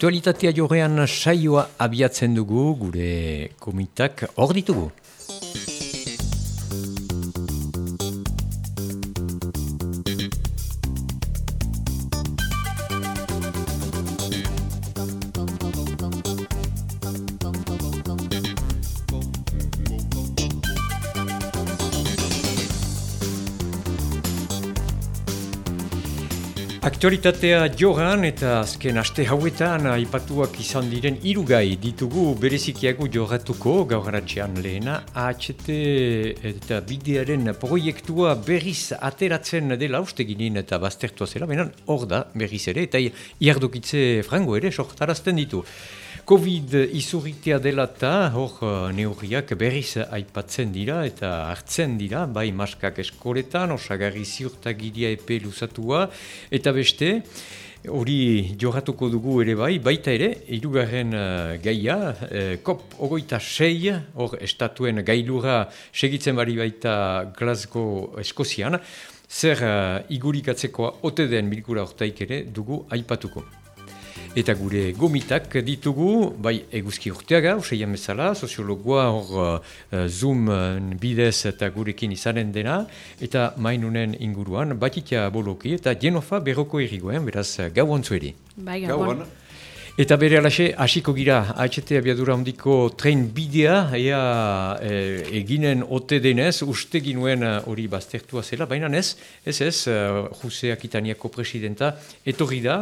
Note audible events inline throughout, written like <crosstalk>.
Aktualitatea jorean saioa abiatzen dugu, gure komitak hor ditugu. Aktualitatea joran eta azken aste hauetan aipatuak izan diren irugai ditugu berezikiago joratuko gaugaratxean lehena AHT eta bidearen proiektua berriz ateratzen dela uste ginen eta baztertua zela, benen hor da berriz ere eta iardokitze frango ere sortarazten ditu. Covid izurritea dela eta hor uh, neurriak berriz aipatzen dira eta hartzen dira, bai maskak eskoretan, osagarri ziurtagiria epe luzatua, eta beste, hori joratuko dugu ere bai, baita ere, irugarren uh, gaia, uh, kop ogoita sei, hor estatuen gailura segitzen bari baita Glasgow Eskozian, zer uh, igurikatzekoa ote den bilkura ortaik ere dugu aipatuko. Eta gure gomitak ditugu, bai eguzki urteaga, usaian bezala, soziologoa hor uh, Zoom bidez eta gurekin izanen dena, eta mainunen inguruan, batitia boloki eta genofa berroko irrigoen, beraz gau ontzueri. Bai, gau Eta bere alaxe, hasiko gira, HT abiadura handiko tren bidea, ea e, eginen ote denez, uste ginuen hori baztertua zela, baina ez, ez ez, uh, Jose Akitaniako presidenta, etorri da,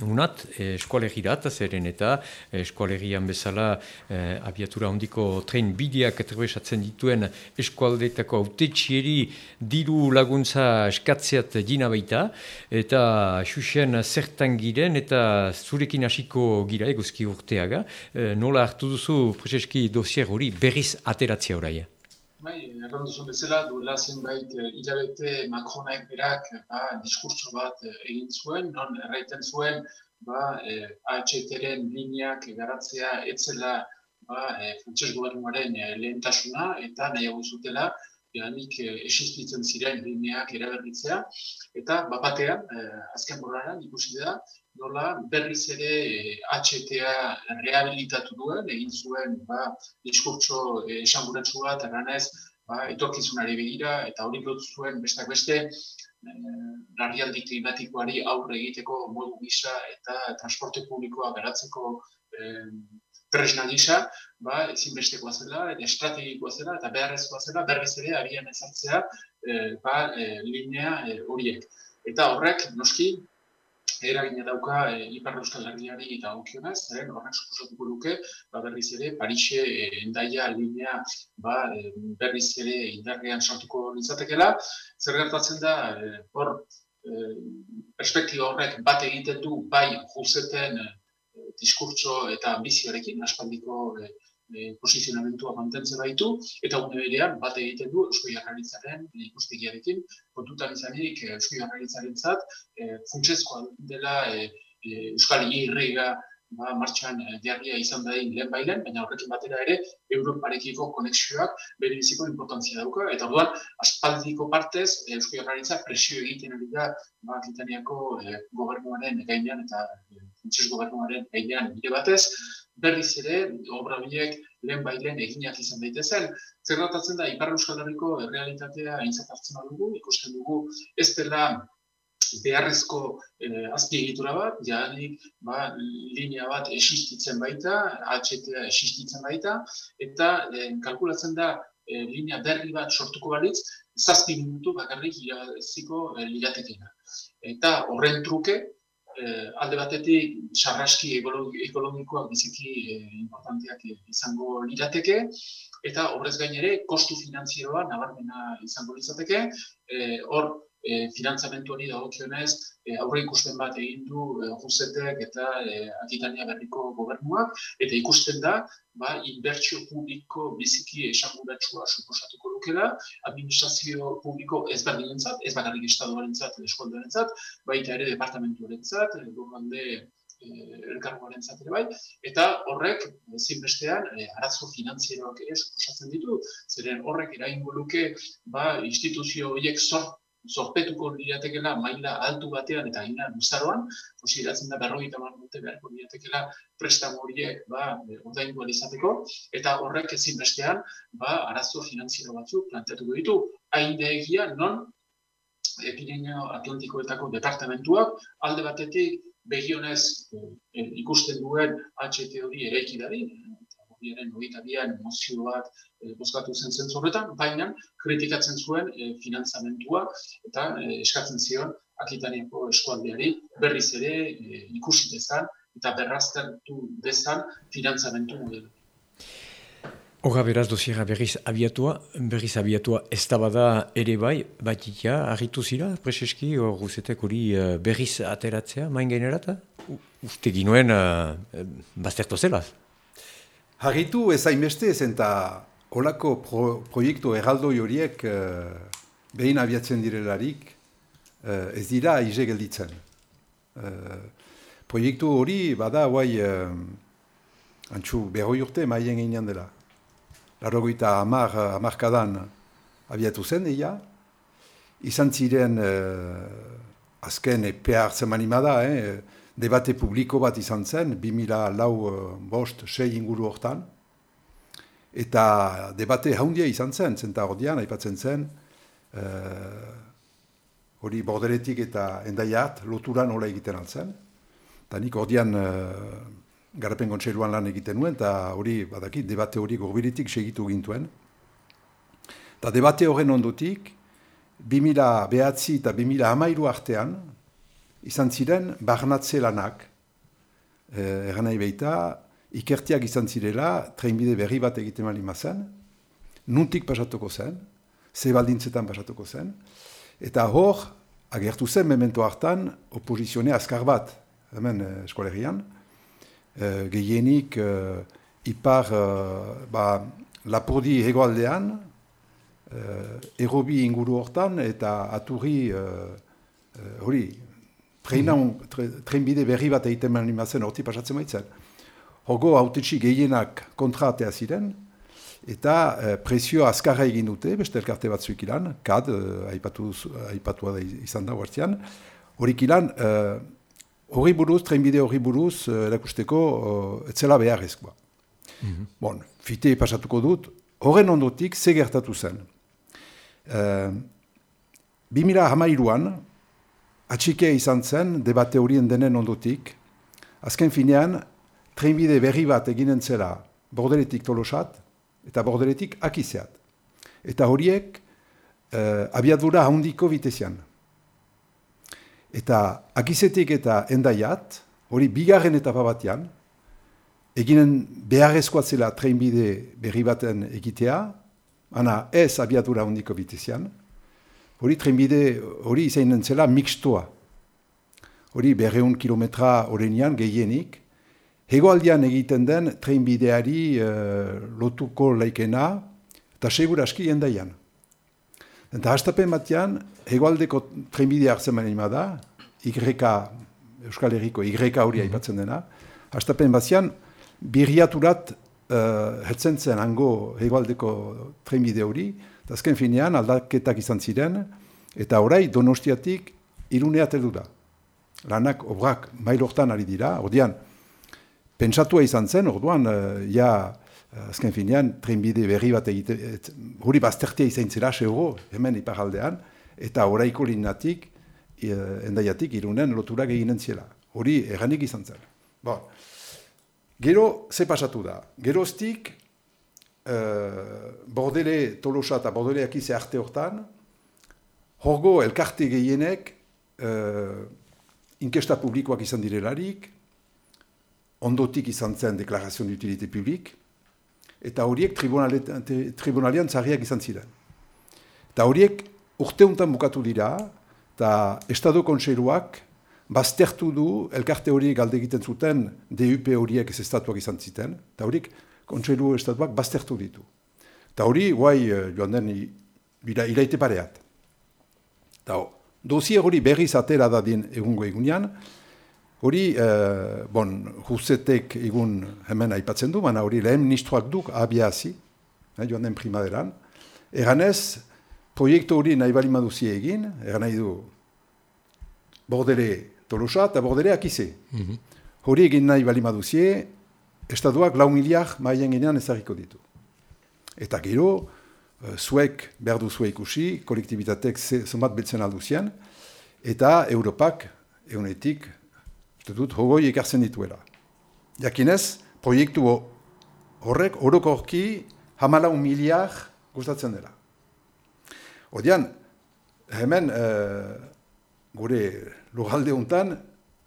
Unat, eh, eskualegirat, zeren eta eh, eskualegian bezala eh, abiatura handiko tren bideak trebesatzen dituen eskualdetako autetxieri diru laguntza eskatzeat dina baita, eta xuxen zertan giren eta zurekin hasiko gira eguzki urteaga. Eh, nola hartu duzu, prezeski dosier hori berriz ateratzea oraia? Bai, erran duzu bezala, duela zenbait uh, hilabete Macronek berak ba, diskurso bat uh, egin zuen, non erraiten zuen ba, eh, AHT-ren lineak garatzea etzela ba, eh, frantses gobernuaren eh, lehentasuna eta nahiago zutela Eanik eh, existitzen ziren lineak eraberritzea, eta bapatean, eh, azken borraran, ikusi da, nola berriz ere eh, HTA rehabilitatu duen, egin zuen ba, diskurtso eh, esanguratsu bat, eranez, ba, etorkizunari begira, eta hori dut zuen bestak beste, eh, larrialdi klimatikoari aurre egiteko modu gisa eta transporte publikoa garatzeko eh, tresna gisa, ba, ezinbestekoa zela, estrategikoa zela, eta beharrezkoa zela, berriz ere, abian ezartzea, e, ba, e, linea horiek. Eta horrek, noski, eragina dauka e, Ipar Euskal Herriari eta okionez, zeren horrek suposatuko duke ba, berriz ere Parixe e, endaia linea ba, e, berriz ere indarrean sartuko nintzatekela. Zer gertatzen da, e, hor, e, perspektiba horrek bat egiten du bai juzeten e, diskurtso eta ambizioarekin, aspaldiko e, e, posizionamentua mantentzen baitu, eta une berean bat egiten du Eusko Jarraritzaren ikustigiarekin, kontutan izanik e, Eusko Jarraritzaren zat, e, funtsezkoa dela e, e, Euskal Irriga ba, martxan jarria izan da lehen bailen, baina horrekin batera ere Europarekiko konexioak bere biziko importantzia dauka, eta orduan aspaldiko partez Eusko Jarraritza presio egiten ari da ba, Kitaniako e, gobernuaren gainean eta e, gobernuaren gainean bide batez, berriz ere, obra horiek lehen bailen eginak izan daitezen. Zer da, Ipar Euskal Herriko realitatea aintzat hartzen badugu, ikusten dugu ez dela beharrezko eh, azpiegitura bat, janik ba, linea bat existitzen baita, HTA existitzen baita, eta eh, kalkulatzen da eh, linea berri bat sortuko balitz, zazpi minutu bakarrik iraziko eh, liratekena. Eta horren truke, alde batetik sarraski ekologikoak biziki eh, importanteak izango lirateke, eta horrez gain ere kostu finanzieroa nabarmena izango litzateke, eh, hor e, finantzamentu hori dagokionez e, aurre ikusten bat egin du e, Jusetek eta e, Akitania berriko gobernuak eta ikusten da ba inbertsio publiko biziki esanguratsua suposatuko lukela administrazio publiko ez berdinentzat ez bakarrik estatuarentzat edo eskoldarentzat baita ere departamentuarentzat lurralde elkargoaren ere bai, eta horrek, ezin bestean, arazo finanzieroak ere suposatzen ditu, zeren horrek eraingo luke, ba, instituzio horiek sort zorpetuko liratekela maila altu batean eta ina luzaroan, posiratzen da berrogeita mar dute beharko liratekela prestamo horiek ba, ordaindu izateko, eta horrek ezin bestean ba, arazo finanziero batzuk planteatuko ditu. Hain egia non Epirineo Atlantikoetako departamentuak alde batetik begionez e, ikusten duen HT hori eraiki dadin, horiaren horieta bian mozio bat e, bozkatu zen zentzorretan, baina kritikatzen zuen e, finanzamentua eta e, eskatzen zion Akitaniako eskualdeari berriz ere e, ikusi dezan eta berraztertu dezan finanzamentu modelu. Hora beraz dosiera berriz abiatua, berriz abiatua ez da bada ere bai, bat ikia, argitu zira, preseski, hor guzetek hori berriz ateratzea, main generata? Uste ginoen uh, baztertu zelaz? Harritu ez hainbeste ez eta olako pro, proiektu erraldoi horiek uh, behin abiatzen direlarik uh, ez dira aize gelditzen. Uh, proiektu hori bada guai uh, antxu berroi urte maien gainean dela. Larrogoita amar, amarkadan abiatu zen, eia. Izan ziren uh, azken epea hartzen manimada, eh, debate publiko bat izan zen, 2000 lau uh, bost, sei inguru hortan. Eta debate haundia izan zen, zenta ordean, aipatzen zen, uh, hori borderetik eta endaiat, lotura nola egiten altzen. Eta nik ordean uh, garapen kontseruan lan egiten nuen, eta hori, badaki, debate hori gorbiritik segitu gintuen. Eta debate horren ondutik, 2000 behatzi eta 2000 hamairu artean, izan ziren barnatze lanak. Eh, nahi behita, ikertiak izan zirela, treinbide berri bat egiten mali mazen, nuntik pasatuko zen, ze baldintzetan pasatuko zen, eta hor, agertu zen memento hartan, opozizione azkar bat, hemen eh, eskolerian, eh, gehienik eh, ipar eh, ba, lapurdi hegoaldean, eh, erobi inguru hortan, eta aturri, eh, hori, Treinan, trenbide berri bat egiten mani mazen horti pasatzen maitzen. Hogo autetxi gehienak kontratea ziren, eta eh, presio azkarra egin dute, beste elkarte bat zuik ilan, kad, eh, aipatu, aipatua da izan da huartzian, horik ilan, eh, hori buruz, trenbide hori buruz, erakusteko, eh, etzela beharrezkoa. Mm -hmm. Bon, fite pasatuko dut, horren ondotik, ze gertatu zen. Eh, 2000 hamairuan, atxikea izan zen, debate horien denen ondotik, azken finean, trenbide berri bat eginen zela borderetik tolosat, eta borderetik akizeat. Eta horiek, eh, abiadura handiko bitezian. Eta akizetik eta endaiat, hori bigarren etapa batean, eginen beharrezkoa zela trenbide berri baten egitea, ana ez abiadura handiko bitezian, hori trenbide hori izainen zela mixtoa. Hori berreun kilometra horrenian gehienik, hegoaldian egiten den trenbideari uh, lotuko laikena, eta segur aski endaian. Eta hastapen batean, hegoaldeko trenbidea hartzen manima da, Igreka, Euskal Herriko Igreka hori mhm. aipatzen dena, hastapen batean, birriaturat uh, hetzen zen hango hegoaldeko trenbide hori, azken finean aldaketak izan ziren, eta orai donostiatik irunea teldu da. Lanak obrak mailortan ari dira, ordean, pentsatua izan zen, orduan, uh, ja, eh, azken finean, trenbide berri bat egite, hori baztertia izan zera, seuro, hemen iparaldean, eta oraiko linatik, uh, endaiatik, irunen loturak eginen ziela. Hori, erranik izan zen. Bon. Gero, ze pasatu da? Geroztik, uh, bordele tolosa eta bordele akize arte hortan, horgo elkarte gehienek uh, inkesta publikoak izan direlarik, ondotik izan zen deklarazioan de utilite publik, eta horiek tribunalian zarriak izan ziren. Eta horiek urteuntan bukatu dira, eta Estado Kontseiluak baztertu du elkarte horiek alde egiten zuten DUP horiek ez estatuak izan ziten, eta horiek kontseilu estatuak baztertu ditu. Eta hori, guai, eh, joan den, bila ilaite pareat. Eta dozie hori berriz atera da din egungo egunean, hori, eh, bon, huzetek egun hemen aipatzen du, baina hori lehen ministroak duk abiazi, eh, joan den primaderan, eganez, proiektu hori nahi bali maduzi egin, eran nahi du bordere tolosa eta bordere akize. Mm Hori egin nahi bali maduzie, estatuak lau miliak maien genean ezagiko ditu. Eta gero, uh, zuek behar duzu ikusi, kolektibitatek zonbat betzen alduzian, eta Europak eunetik, dut, hogoi ekartzen dituela. Jakinez, proiektu horrek orokorki hamalau miliak gustatzen dela. Odian, hemen uh, gure lurralde honetan,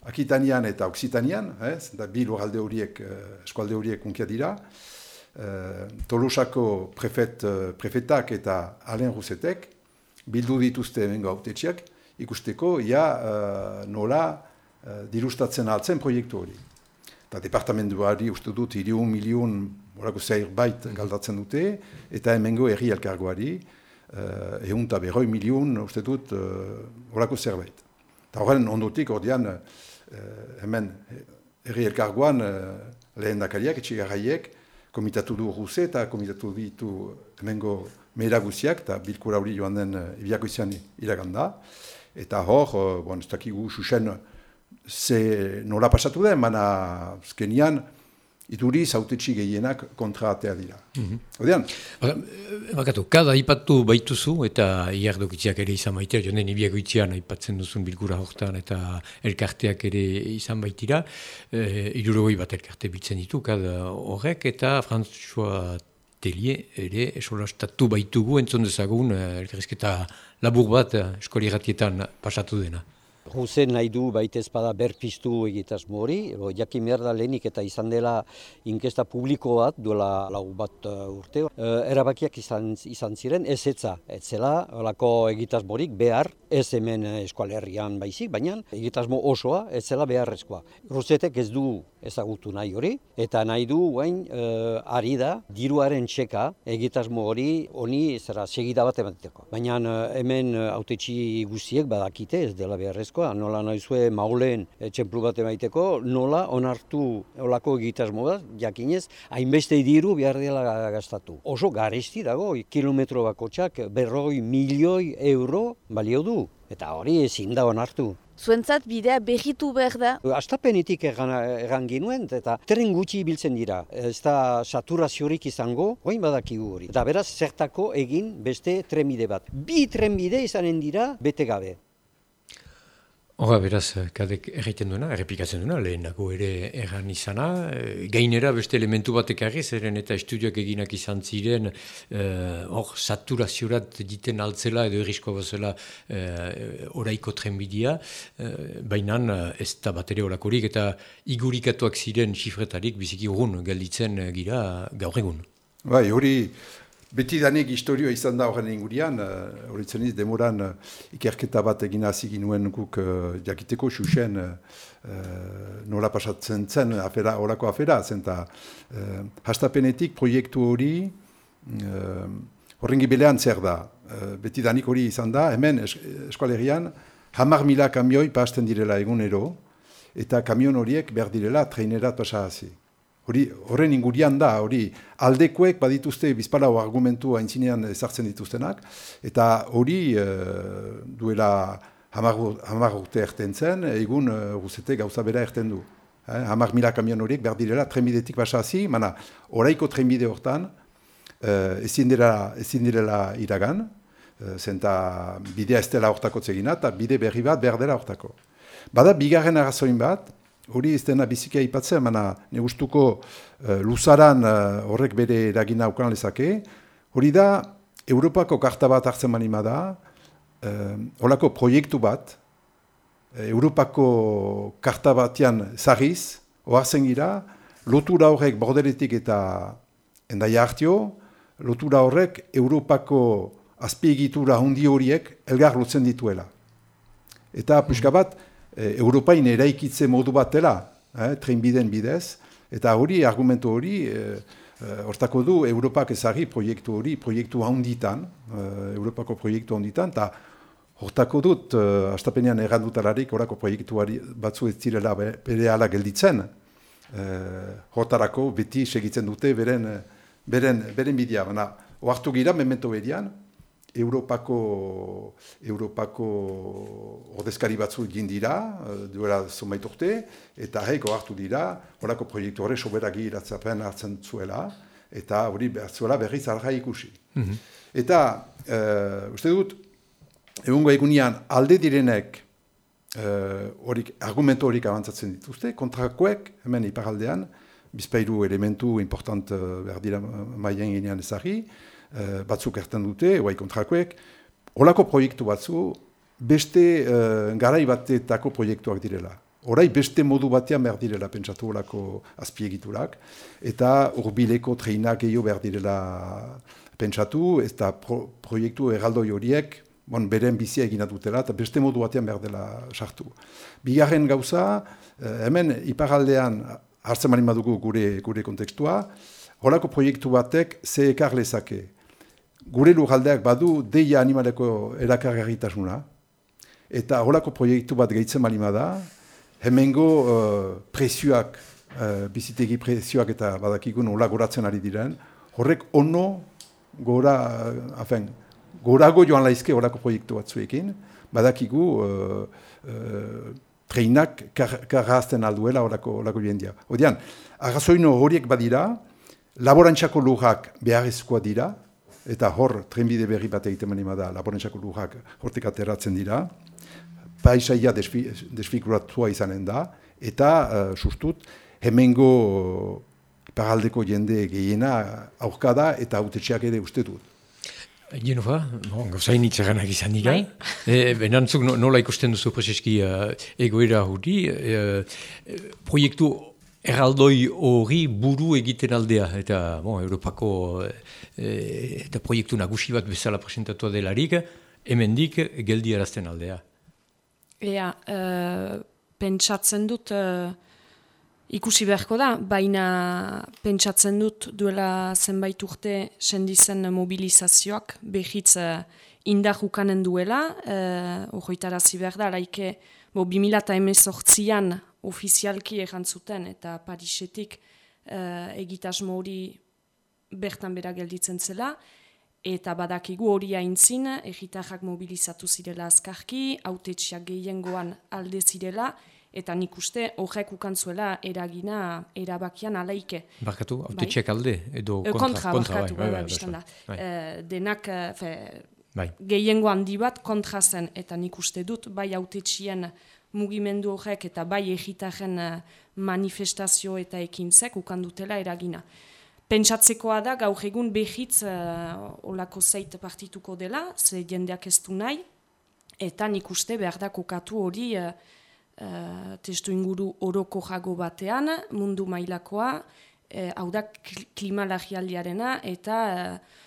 Akitanian eta Oksitanian, ez, da bi lurralde horiek, uh, eskualde horiek unkia dira, uh, Tolosako prefet, prefetak eta Alen Rusetek bildu dituzte hemen gautetxiak, ikusteko, ja, uh, nola dirustatzen altzen proiektu hori. Eta departamentuari uste dut, iriun milion, horako zeir bait galdatzen dute, eta hemengo erri elkargoari, uh, egun eta berroi milion, uste dut, uh, zerbait. Eta horren ondotik, ordean, hemen, erri elkargoan, uh, lehen dakariak, etxigarraiek, komitatu du ruze eta komitatu ditu hemengo mehera guziak, eta bilkura hori joan den uh, ibiako izan iraganda. Eta hor, bon, ez dakigu, susen, ze nola pasatu den, mana zkenian, Ituri zautetxi gehienak kontraatea dira. Mm -hmm. Odean? Bakatu, kada ipatu baituzu eta iardokitziak ere izan baitira, jonen ibiago itzian ipatzen duzun bilgura hortan eta elkarteak ere izan baitira. E, Irurogoi bat elkarte biltzen ditu, kada horrek eta François Tellier ere esolastatu baitugu entzon dezagun elkarrezketa labur bat eskolieratietan pasatu dena. Huzen nahi du baita ezpada berpiztu egitasmo hori, jakin behar da lehenik eta izan dela inkesta publiko bat duela lau bat uh, urte. Uh, erabakiak izan, izan ziren, ez etza, ez zela, olako egitasmorik behar, ez hemen eskualerrian baizik, baina egitasmo osoa ez zela beharrezkoa. Ruzetek ez du ezagutu nahi hori, eta nahi du guain uh, ari da diruaren txeka egitasmo hori honi zera segida bat emateko. Baina uh, hemen autetxi guztiek badakite ez dela beharrezkoa nola naizue mauleen txemplu bat emaiteko, nola onartu olako egitasmo bat, jakinez, hainbeste diru behar dela gastatu. Oso garesti dago, kilometro bako txak, berroi milioi euro balio du, eta hori ezin da onartu. Zuentzat bidea behitu behar da? Astapenetik egan, egan ginuen, eta tren gutxi biltzen dira. Ez da saturaziorik izango, oin badakigu hori. Eta beraz, zertako egin beste trenbide bat. Bi trenbide izanen dira bete gabe. Hora, beraz, kadek erraiten duena, errepikatzen duena, lehenako ere erran izana, e, gainera beste elementu batek ekarri, zeren eta estudioak eginak izan ziren, e, hor, e, saturaziorat diten altzela edo errisko bazela e, oraiko trenbidia, e, baina ez da bat ere horakorik eta igurikatuak ziren xifretarik biziki urun gelditzen gira gaur egun. Bai, hori, Beti danik historioa izan da horren ingurian, hori uh, demoran uh, ikerketa bat egin hasi ginuen guk uh, jakiteko xuxen uh, nola pasatzen zen afera, orako afera, zen eta uh, hastapenetik proiektu hori uh, horren gibilean zer da. Uh, beti danik hori izan da, hemen es, eskualerian hamar mila kamioi pasten direla egunero, eta kamion horiek behar direla trainerat pasa Hori, horren ingurian da, hori aldekoek badituzte bizpalau argumentu haintzinean ezartzen dituztenak, eta hori e, duela hamar urte erten zen, egun e, guzete gauza bera erten du. Eh, hamar mila kamion horiek behar direla, trenbidetik basa hazi, mana oraiko trenbide hortan e, ezin, direla, iragan, e, zenta bidea ez dela hortako zegina, eta bide berri bat behar dela hortako. Bada, bigarren arrazoin bat, hori ez dena bizikia ipatzen, mana negustuko uh, luzaran uh, horrek bere eragina aukan lezake. Hori da, Europako karta bat hartzen manima da, uh, holako proiektu bat, Europako karta batian zahiz, oartzen gira, lotura horrek borderetik eta endaia hartio, lotura horrek Europako azpiegitura hundi horiek elgar lotzen dituela. Eta, puska bat, e, Europain eraikitze modu bat eh, trenbiden bidez, eta hori, argumentu hori, e, hortako du, Europak ezagri proiektu hori, proiektu handitan, e, Europako proiektu handitan, eta hortako dut, e, astapenean errandutararik, horako proiektu batzu ez zirela bere ala gelditzen, e, hortarako beti segitzen dute beren, beren, beren bidea. Oartu gira, memento bedian, Europako, Europako ordezkari batzu egin dira, uh, duela zomait urte, eta heko hartu dira, horako proiektu hori soberagi iratzapen hartzen zuela, eta hori zuela berriz arra ikusi. Mhm. Eta, uh, uste dut, egungo egunean alde direnek horik, uh, argumento horik abantzatzen dituzte, kontrakoek, hemen iparaldean, bizpairu elementu important behar dira maien ginean ezari, uh, batzuk erten dute, oai kontrakoek, holako proiektu batzu, beste uh, garai batetako proiektuak direla. Horai beste modu batean behar direla pentsatu olako azpiegiturak, eta urbileko treinak gehiago behar direla pentsatu, eta pro, proiektu erraldoi horiek, bon, beren bizia egina dutela, eta beste modu batean behar dela sartu. Bigarren gauza, hemen iparaldean hartzen marin badugu gure, gure kontekstua, horako proiektu batek ze ekar lezake. Gure lujaldeak badu deia animaleko erakargarritasuna, eta horako proiektu bat gehitzen marin da, hemengo uh, presioak, uh, bizitegi presioak eta badakikun hola goratzen ari diren, horrek ono gora, uh, afen, gorago joan laizke horako proiektu batzuekin, badakigu uh, uh, treinak karrazten alduela horako, horako jendia. Odean, agazoino horiek badira, laborantxako lujak beharrezkoa dira, eta hor trenbide berri bat egiten manima da, laborantxako lujak hortek ateratzen dira, paisaia desfi, desfikuratua izanen da, eta uh, sustut, hemengo paraldeko jende gehiena aurkada eta autetxeak ere uste dut. Genoa, bon, gauzain itxaganak izan dira. Bai. E, benantzuk nola ikusten duzu prezeski uh, egoera hori. E, proiektu erraldoi hori buru egiten aldea. Eta bon, Europako e, eta proiektu nagusi bat bezala presentatua delarik, hemendik geldi erazten aldea. Ea, uh, pentsatzen dut... Ikusi beharko da, baina pentsatzen dut duela zenbait urte sendizen mobilizazioak behitz uh, indar ukanen duela, uh, zi behar da, laike, bo, 2018an ofizialki erantzuten eta Parisetik uh, egitasmo hori bertan bera gelditzen zela, eta badakigu hori haintzin, egitarrak mobilizatu zirela azkarki, autetxiak gehiengoan alde zirela, eta nik uste horrek ukantzuela eragina erabakian alaike. Barkatu, haute bai? alde edo kontra? Kontra, kontra barkatu, bai, bai, bai, bai, bai. E, denak fe, bai. gehiengo handi bat kontra zen, eta nik uste dut bai haute mugimendu horrek eta bai egitaren manifestazio eta ekintzek ukandutela eragina. Pentsatzekoa da, gaur egun behitz uh, olako zeit partituko dela, ze jendeak ez du nahi, eta nik uste behar da kokatu hori uh, testu inguru oroko jago batean, mundu mailakoa, uh, hau da klimalagialdiarena, eta uh,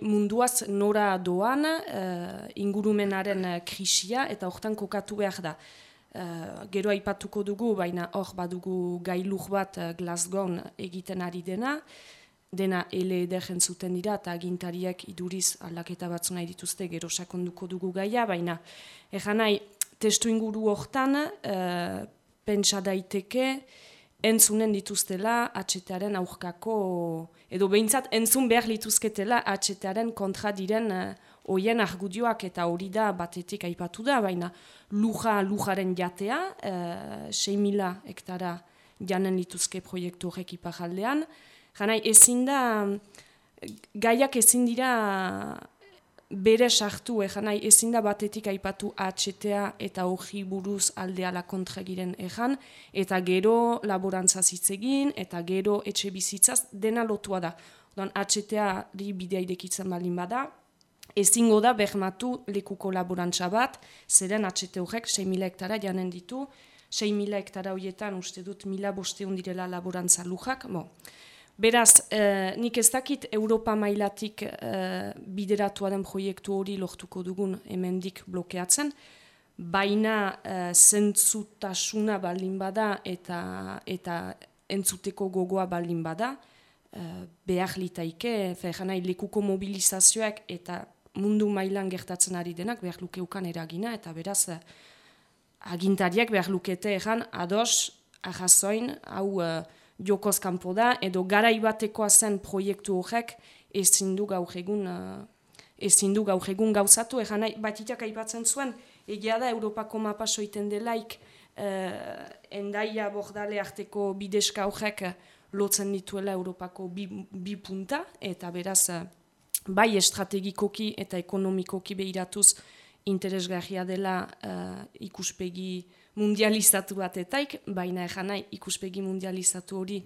munduaz nora doan uh, ingurumenaren krisia, eta hortan kokatu behar da. Uh, gero aipatuko dugu, baina hor badugu gailur bat uh, Glasgow egiten ari dena, dena ele ederren zuten dira, eta agintariak iduriz aldaketa batzu nahi dituzte, gero sakonduko dugu gaia, baina egan testu inguru hortan, uh, pentsa daiteke, entzunen dituztela atxetearen aurkako, edo behintzat entzun behar lituzketela atxetearen kontra diren uh, oien argudioak eta hori da batetik aipatu da, baina luja lujaren jatea, uh, 6.000 hektara janen lituzke proiektu horrek ipajaldean. Janai, ezin da, gaiak ezin dira bere sartu egan nahi ezin da batetik aipatu atxetea eta hori buruz aldeala kontra giren egan, eta gero laborantza zitzegin, eta gero etxe bizitzaz dena lotua da. Odan atxetea di bidea irekitzen baldin bada, ezingo da behmatu lekuko laborantza bat, zeren atxete horrek 6.000 hektara janen ditu, 6.000 hektara horietan uste dut mila bosteun direla laborantza lujak, bo. Beraz, eh, nik ez dakit Europa mailatik eh, bideratu den proiektu hori lortuko dugun hemendik blokeatzen, baina eh, zentzutasuna baldin bada eta, eta entzuteko gogoa baldin bada, eh, behar litaike, fejanai lekuko mobilizazioak eta mundu mailan gertatzen ari denak behar lukeukan eragina, eta beraz, eh, agintariak behar lukete egan ados, ahazoin, hau... Eh, jokoz kanpo da, edo garaibatekoa zen proiektu horrek ezin du gaur egun uh, ezin du gaur egun gauzatu, egan batitak aipatzen zuen, egia da Europako mapa soiten delaik, uh, endaia bordale arteko bideska horrek lotzen dituela Europako bi, bi punta, eta beraz, bai estrategikoki eta ekonomikoki behiratuz interesgarria dela uh, ikuspegi mundializatu batetaik, baina egan nahi ikuspegi mundializatu hori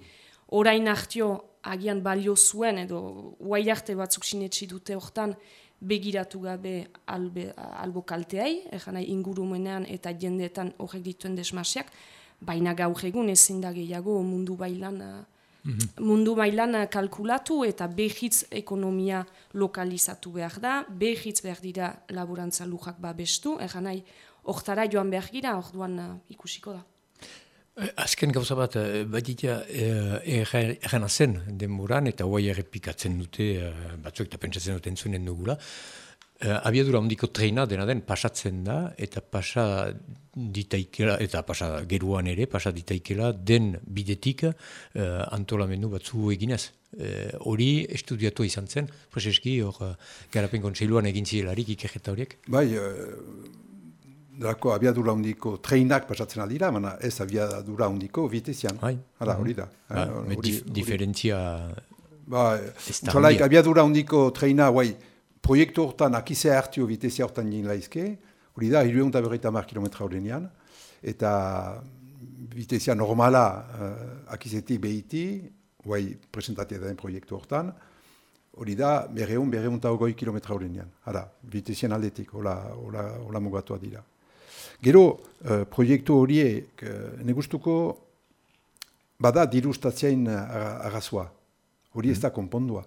orain hartio agian balio zuen edo uai arte batzuk sinetsi dute hortan begiratu gabe albe, albo kalteai, egan nahi ingurumenean eta jendeetan horrek dituen desmasiak, baina gaur egun ezin da gehiago mundu bailan mhm. mundu bailan kalkulatu eta behitz ekonomia lokalizatu behar da, behitz behar dira laborantza lujak babestu, egan nahi, hortara joan behar gira, orduan uh, ikusiko da. Eh, azken gauza bat, eh, baditia egena zen denboran, eta hoai errepikatzen dute, batzuk eta pentsatzen duten zunen dugula, abiadura ondiko treina dena den pasatzen da, eta pasa ditaikela, eta pasa geruan ere, pasa ditaikela den bidetik antolamendu batzu eginez. Hori estudiatu izan zen, prezeski, hor garapen kontseiluan egin zielarik ikerreta horiek? Bai, Dako abiadura hundiko treinak pasatzen aldira, baina ez abiadura hundiko vitezian. Bai. Hala, hori da. Ba, eh, dif diferentzia... Ba, txalaik abiadura hundiko treina, guai, proiektu hortan akizea hartio vitezia hortan jin laizke, hori da, hiru egun berreita mar kilometra horrenian, eta vitezia normala uh, akizetik behiti, guai, presentatia den proiektu hortan, hori da, berreun, berreun eta ogoi kilometra horrenian. Hala, vitezian aldetik, hola, hola, hola mugatua dira. Gero, uh, proiektu horiek, uh, negustuko, bada dirustatzein agazua. Hori ez da mm. konpondua.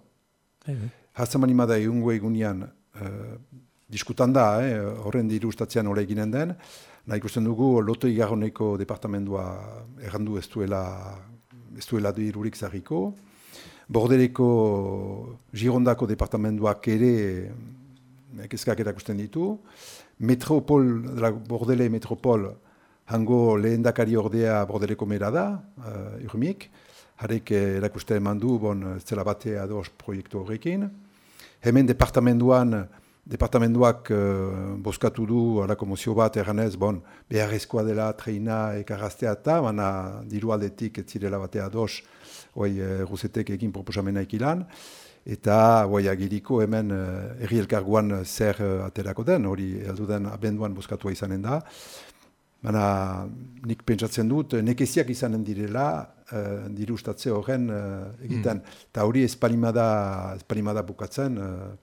Hazan mani da egungo egunean, uh, diskutan da, eh, horren dirustatzean hori eginen den, nahi ikusten dugu, loto igarroneko departamentua errandu ez duela, ez duela dirurik zarriko. Bordeleko Girondako departamentuak ere kezkak erakusten ditu metropol, la bordele metropol, hango lehendakari ordea bordeleko mera da, uh, urmik, harek erakuste eman du, bon, zela batea dos proiektu horrekin. Hemen departamentuan, departamentuak uh, boskatu du, alako mozio bat erganez, bon, beharrezkoa dela treina ekarraztea eta, baina diru aldetik ez zirela batea dos, oi, uh, egin proposamena ikilan eta bai agiriko hemen uh, erri elkarguan eh, zer uh, aterako den, hori heldu den abenduan bozkatua izanen da. Baina nik pentsatzen dut, nekeziak izanen direla, uh, diru ustatze horren uh, egiten. Mm. Eta hori espalimada, espalimada bukatzen, uh,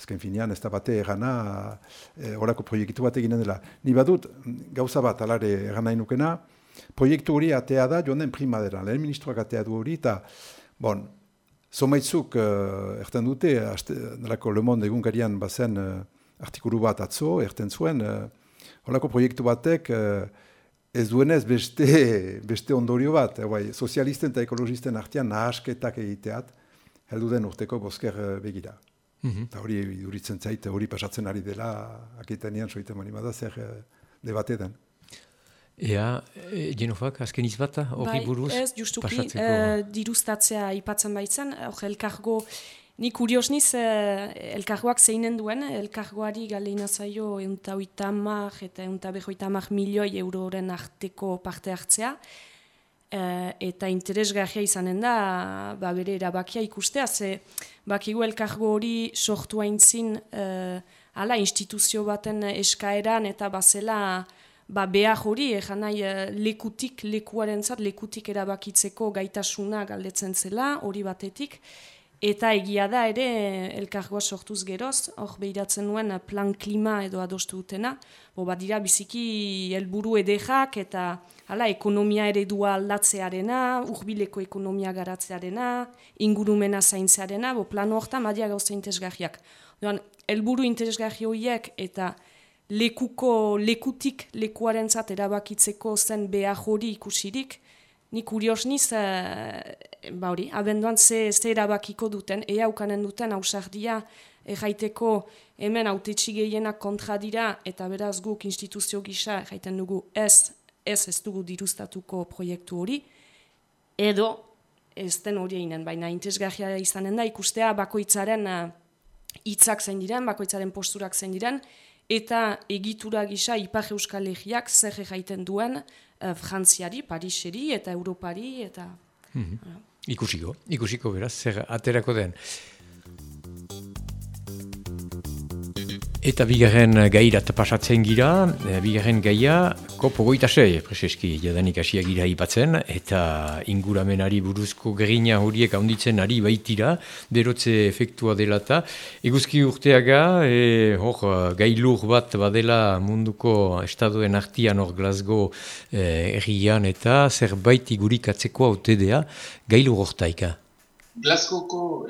ezken finean, ez da bate erana, horako proiektu bat eginen dela. Ni badut, gauza bat, alare erana inukena, proiektu hori atea da, joan den primadera, lehen ministroak atea du hori, eta, bon, Zomaitzuk, uh, erten dute, nolako Le Monde egunkarian bazen uh, artikulu bat atzo, erten zuen, uh, holako proiektu batek uh, ez duenez beste, <laughs> beste ondorio bat, eh, bai, sozialisten eta ekologisten artean nahasketak egiteat, heldu den urteko bozker uh, begira. Mm Eta hori duritzen zait, hori pasatzen ari dela, akitanean soite manimada zer uh, debate den. Ea, e, Jenofak, azken izbata, hori bai, buruz? Ez, justuki, e, dirustatzea ipatzen baitzen, hori elkargo, ni kurios niz, e, elkargoak zeinen duen, elkargoari galeina zaio eunta oitamak eta eunta behoitamak milioi euroren arteko parte hartzea, e, eta interesgarria izanen da, ba, bere erabakia ikustea, ze bakigu elkargo hori sortu haintzin, e, ala, instituzio baten eskaeran eta bazela, ba, behar hori, egan nahi, eh, lekutik, lekuaren zat, lekutik erabakitzeko gaitasuna galdetzen zela, hori batetik, eta egia da ere, elkargoa sortuz geroz, hor behiratzen nuen plan klima edo adostu dutena, bo, ba, dira biziki helburu edekak eta hala, ekonomia eredua aldatzearena, urbileko ekonomia garatzearena, ingurumena zaintzearena, bo, plan horretan badia gauza interesgarriak. Helburu interesgarri horiek eta lekuko, lekutik lekuaren zat erabakitzeko zen behar hori ikusirik, nik kurios niz, uh, ba hori, abenduan ze, ze erabakiko duten, ea ukanen duten hausardia, erraiteko hemen autetxi gehienak kontra dira, eta beraz guk instituzio gisa, erraiten dugu ez, ez ez dugu dirustatuko proiektu hori, edo ez den hori einen, baina intezgarria izanen da, ikustea bakoitzaren uh, hitzak zein diren, bakoitzaren posturak zein diren, eta egitura gisa Ipar Euskal Herriak zer egiten duen uh, Frantziari, Pariseri eta Europari, eta... Mm Ikusiko, ikusiko beraz, zer aterako den. Eta bigarren gairat pasatzen gira, e, bigarren gaia, kopo goita sei, preseski, jadanik hasiak gira ipatzen, eta inguramenari buruzko gerina horiek handitzen ari baitira, derotze efektua dela eta, eguzki urteaga, e, hor, gailur bat badela munduko estaduen artian hor Glasgow e, errian, eta zerbait igurik atzeko hautedea, gailur hortaika. Glasgowko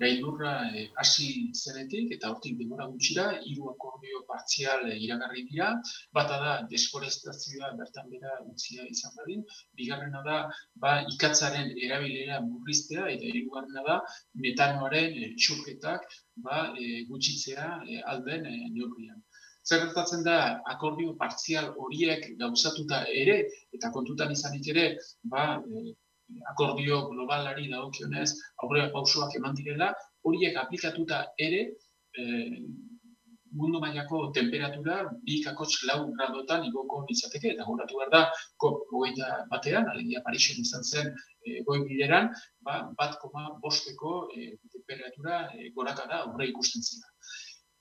gailurra eh, hasi zenetik eta hortik demora gutxira hiru akordio partzial eh, iragarri dira. Bata da desforestazioa bertan bera utzia izan dadin, bigarrena da ba ikatzaren erabilera murriztea eta hirugarrena da metanoaren eh, ba eh, gutxitzea eh, alden eh, neurrian. Zer gertatzen da akordio partzial horiek gauzatuta ere eta kontutan izanik ere ba akordio globalari dagokionez aurrera pausoak eman direla, horiek aplikatuta ere e, mundu mailako temperatura bi kakotx lau gradotan igoko nitzateke, eta goratu behar da, kop gogeita batean, alegia Parixen izan zen e, goi bileran, ba, bat koma bosteko e, temperatura e, goraka da aurre ikusten zela.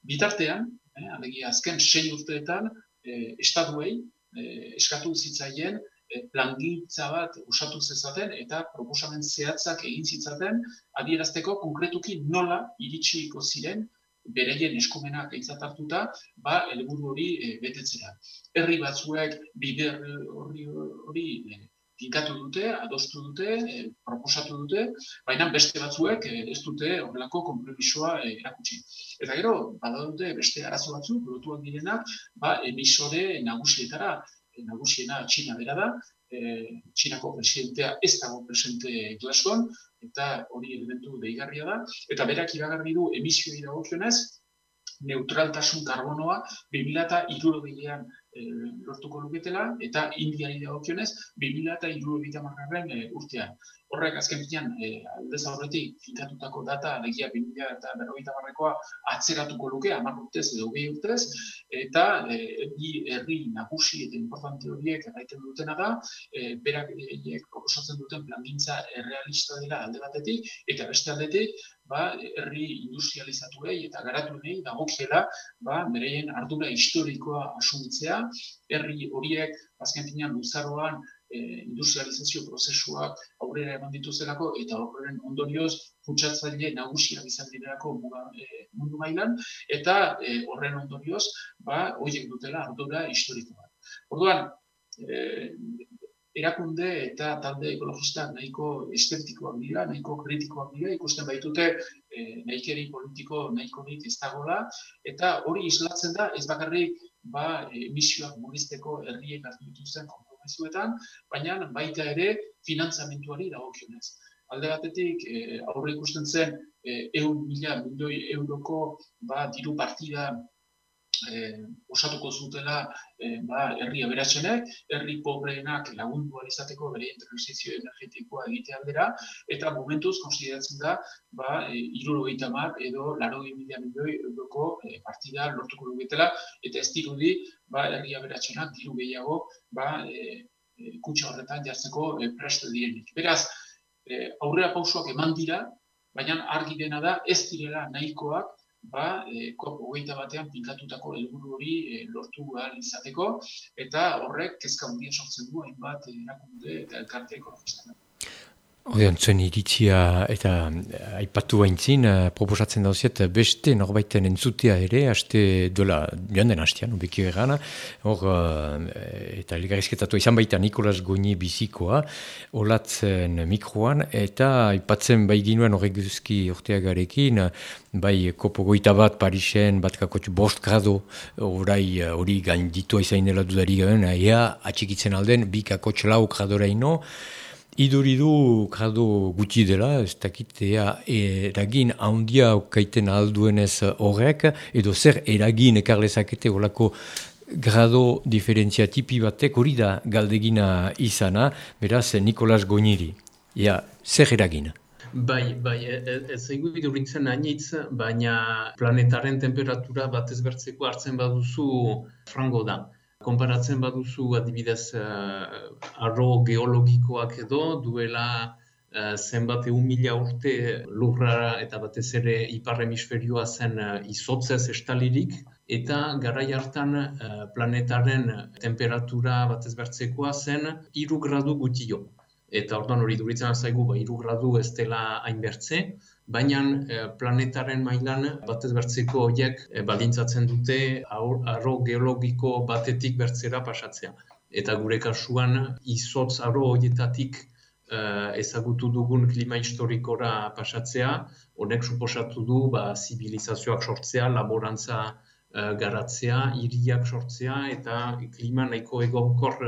Bitartean, e, alegia azken sei urteetan, e, estatuei e, eskatu zitzaien, plangintza bat usatu zezaten eta proposamen zehatzak egin zitzaten adierazteko konkretuki nola iritsiko ziren bereien eskumenak eintzat hartuta ba helburu hori e, betetzera. Herri batzuek bide hori hori e, tinkatu dute, adostu dute, e, proposatu dute, baina beste batzuek e, ez dute horrelako konpromisoa e, erakutsi. Eta gero, badaude beste arazo batzuk, lotuak direnak, ba, emisore nagusietara, nagusiena Txina bera da, e, Txinako presidentea ez dago presente Glasgow, eta hori elementu deigarria da, eta berak iragarri du emisioei dagokionez, neutraltasun karbonoa 2030ean e, lortuko luketela, eta indiari dagokionez 2030 e, urtean. Horrek azken bitan, e, aldez aurretik finkatutako data, legia 2000 eta berrogeita barrekoa atzeratuko luke, amar urtez edo gehi urtez, eta e, herri nagusi eta importante horiek erraiten dutena da, e, berak e, proposatzen duten plangintza errealista dela alde batetik, eta beste aldetik, ba, herri industrializatuei eta garatuei dagokiela ba, bereien ardura historikoa asumitzea, herri horiek azken finean luzaroan e, industrializazio prozesuak aurrera eman dituzelako eta horren ondorioz kutsatzaile nagusiak izan direlako e, mundu mailan eta e, horren ondorioz ba hoiek dutela ardura historiko bat. Orduan, e, erakunde eta talde ekologistak nahiko estektikoak dira, nahiko kritikoak dira, ikusten baitute e, nahikeri politiko nahiko nik ez dagoela, eta hori islatzen da ez bakarrik ba, emisioak murrizteko herriek hartu dituzten mezuetan, baina baita ere finantzamentuari dagokionez. Alde batetik, e, aurre ikusten zen, e, eun mila milioi euroko ba, diru partida e, osatuko zutela e, ba, herri aberatzenek, herri pobreenak lagundu izateko bere transizio energetikoa egite aldera, eta momentuz konsideratzen da, ba, e, iruro mar, edo laro mila milioi euroko e, partida lortuko dugetela, eta ez dirudi, ba, herri aberatzenak diru gehiago, ba, e, kutsa horretan jartzeko e, preste dienik. Beraz, e, aurrera pausoak eman dira, baina argi dena da ez direla nahikoak ba, e, kop hogeita batean pinkatutako helburu hori e, lortu behar izateko, eta horrek kezka hundia sortzen du hainbat erakunde eta elkarte ekologistana. Odean, zuen iritzia eta eh, aipatu baintzin, uh, proposatzen dauziet beste norbaiten entzutea ere, haste duela joan den hastean, ubeki erana, hor, eta elgarrizketatu izan baita Nikolas Goni bizikoa, olatzen mikroan, eta aipatzen bai ginuen horrek guzki urteagarekin, bai kopo goita bat Parisen, bat kakotxu bost grado, orai hori gain ditua izain dela dudari gaben, ea atxikitzen alden, bi kakotx lau gradoraino, Iduridu grado gutxi dela, ez dakitea eragin handia aukaiten alduenez horrek, edo zer eragin ekarlezakete horako grado diferentzia tipi batek hori da galdegina izana, beraz Nikolas Goñiri. Ja, zer eragin? Bai, bai, e, e, ez egu iduritzen hainitz, baina planetaren temperatura bat ezbertzeko hartzen baduzu frango da. Konparatzen baduzu adibidez uh, arro geologikoak edo duela uh, zenbat egun mila urte lurra eta batez ere ipar hemisferioa zen uh, izotzez estalirik, eta garai hartan planetaren temperatura bat ezbertzekoa zen iru gradu gutio. Eta orduan hori duritzen zaigu ba, iru gradu ez dela hainbertze, baina eh, planetaren mailan batez bertzeko horiek e, baldintzatzen dute arro geologiko batetik bertzera pasatzea. Eta gure kasuan izotz arro horietatik eh, ezagutu dugun klima historikora pasatzea, honek suposatu du ba, zibilizazioak sortzea, laborantza garatzea, hiriak sortzea eta klima nahiko egonkor